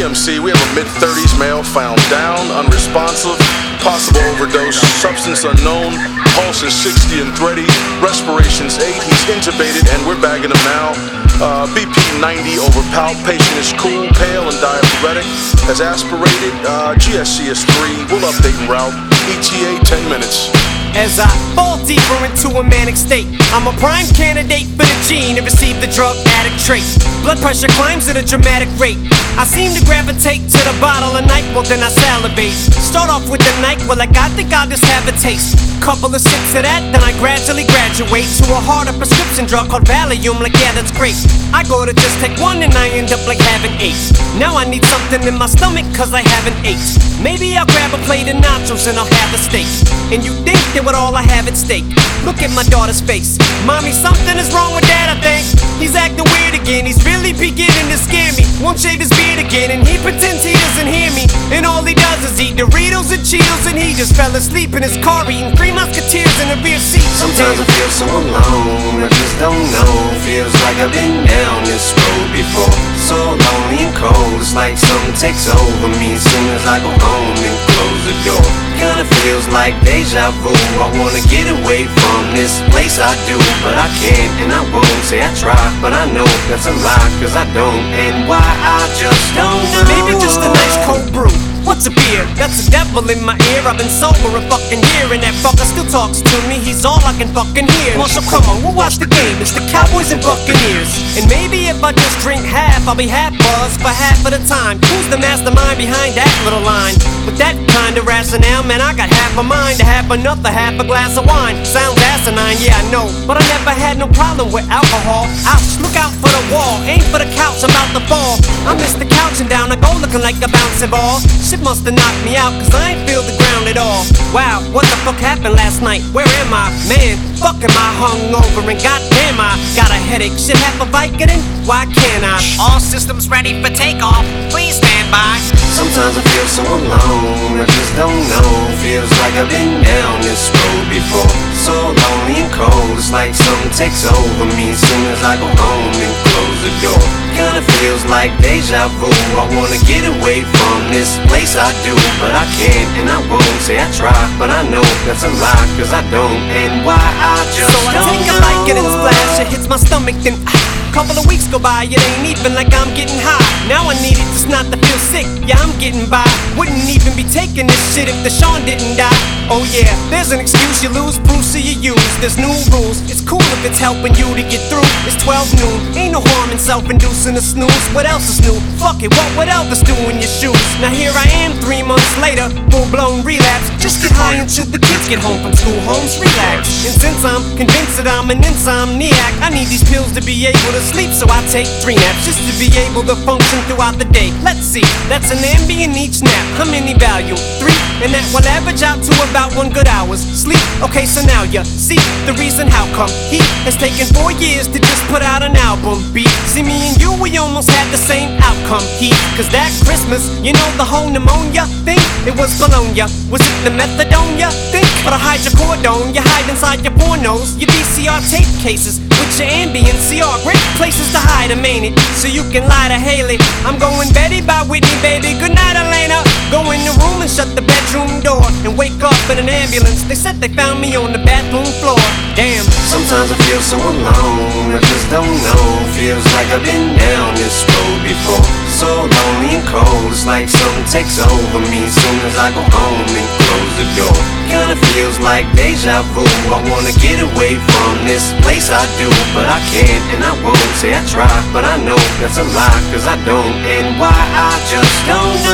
EMC, we have a mid 30s male found down, unresponsive, possible overdose, substance unknown, pulse is 60 and thready, respiration's 8, he's intubated, and we're bagging him now. Uh, BP 90 over palp, patient is cool, pale, and diaphoretic, has aspirated, uh, GCS is 3, we'll update route, ETA 10 minutes. As I fall deeper into a manic state, I'm a prime candidate for the gene to receive the drug addict trait. Blood pressure climbs at a dramatic rate. I seem to gravitate to the bottle of NyQuil, then I salivate. Start off with the NyQuil, like I think I'll just have a taste. Couple of sips of that, then I gradually graduate to a harder prescription drug called Valium. Like yeah, that's great. I go to just take one and I end up like having eight. Now I need something in my stomach cause I haven't ate. Maybe I'll grab a plate of nachos and I'll have a steak. And you think that with all I have at stake? Look at my daughter's face. Mommy, something is wrong with dad, I think. He's acting weird again. He's really beginning to scare me. Won't shave his beard again, and he pretends he doesn't hear me. And all he does is eat Doritos and Cheetos, and he just fell asleep in his car eating three musketeers in the rear seat. Sometimes I feel so alone, I just don't know. Feels like I've been down this road before. So lonely and cold, it's like something takes over me as soon as I go home and close the feels like deja vu. I wanna get away from this place I do, but I can't and I won't. Say I try, but I know that's a lie, cause I don't. And why I just don't know. Maybe just a nice cold brew. What's a beer? That's a devil in my ear. I've been sober a fucking year, and that fucker still talks to me. He's all I can fucking hear. So come on, we'll watch the game. It's the Cowboys and Buccaneers. And maybe if I just drink half, I'll be half buzzed for half of the time. Who's the mastermind behind that little line? With that kind of rationale, man, I got half a mind to have another half a glass of wine. Sounds asinine, yeah, I know. But I never had no problem with alcohol. Ouch, look out for the wall. Aim for the couch, I'm about to fall. I miss the couch and down, I go looking like a bouncing ball. Must have knocked me out, cause I ain't feel the ground at all. Wow, what the fuck happened last night? Where am I? Man, fuck am I hungover and goddamn I got a headache. Should have a Vicodin? Why can't I? All systems ready for takeoff. Please stand by. Sometimes I feel so alone, I just don't know. Feels like I've been down this road before. So lonely and cold, it's like something takes over me as soon as I go home and close the door. Kinda feels like deja vu. I wanna get away from this place I do, but I can't and I won't. Say I try, but I know that's a lie, cause I don't. And why I just So I stomach, then ah. Couple of weeks go by, it ain't even like I'm getting high. Now I need it just not to feel sick, yeah, I'm getting by. Wouldn't taking this shit if the Sean didn't die. Oh yeah, there's an excuse, you lose, Bruce, so you use. There's new rules, it's cool if it's helping you to get through. It's 12 noon, ain't no harm in self-inducing a snooze. What else is new? Fuck it, what would Elvis do in your shoes? Now here I am, three months later, full-blown relapse. Just get high until the kids get home from school, homes relax. And since I'm convinced that I'm an insomniac, I need these pills to be able to sleep, so I take three naps just to be able to function throughout the day. Let's see, that's an Ambien each nap. How many Valium? Three, and that will average out to about one good hour's sleep. Okay, so now you see the reason how come he has taken four years to just put out an album. Heath, see me and you, we almost had the same outcome. He, cause that Christmas, you know the whole pneumonia thing. It was Bologna. Was it the methadone you think? Or the hydrocodone you hide inside your pornos, your VCR tape cases with your Ambien CR. Great places to hide 'em, ain't it? So you can lie to Hailie. I'm going Betty by Whitney, baby. Good night, Alaina. Go in the room and shut the bedroom door and wake up in an ambulance. They said they found me on the bathroom floor. Damn. Sometimes I feel so alone, I just don't know. Feels like I've been down this road before. So lonely and cold, it's like something takes over me soon as I go home and close the door. Kinda feels like deja vu. I wanna get away from this place I do, but I can't and I won't. Say I try, but I know that's a lie, cause I don't. And why I just don't know.